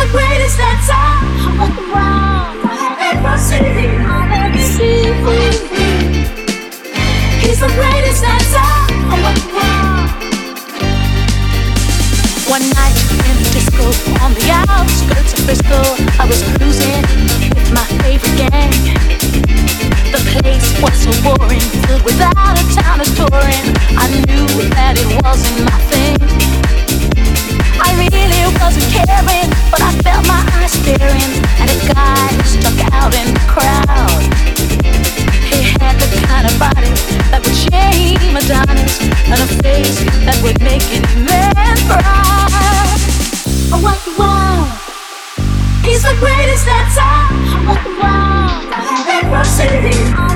the greatest the world. Ever seen. He's the greatest. One night in the disco on the outskirts of Frisco, I was cruising with my favorite gang. The place was so boring, filled with out of towners touring. I knew that it wasn't He's the greatest dancer. I want the world. Ever seen. I.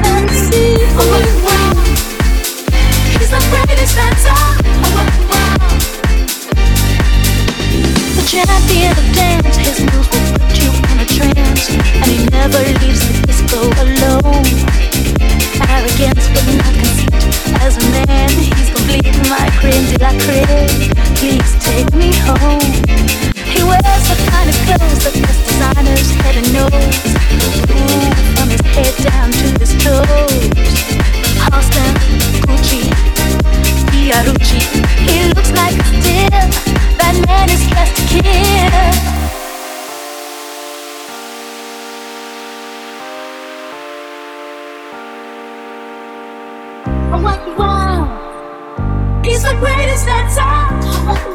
He's the greatest. I want the champion of dance, his moves will put you in a trance, and he never leaves the disco alone. Arrogance but not. As a man, he's complete my la. Please take me home. He wears the kind of clothes that kill. I want. He's the greatest dancer. I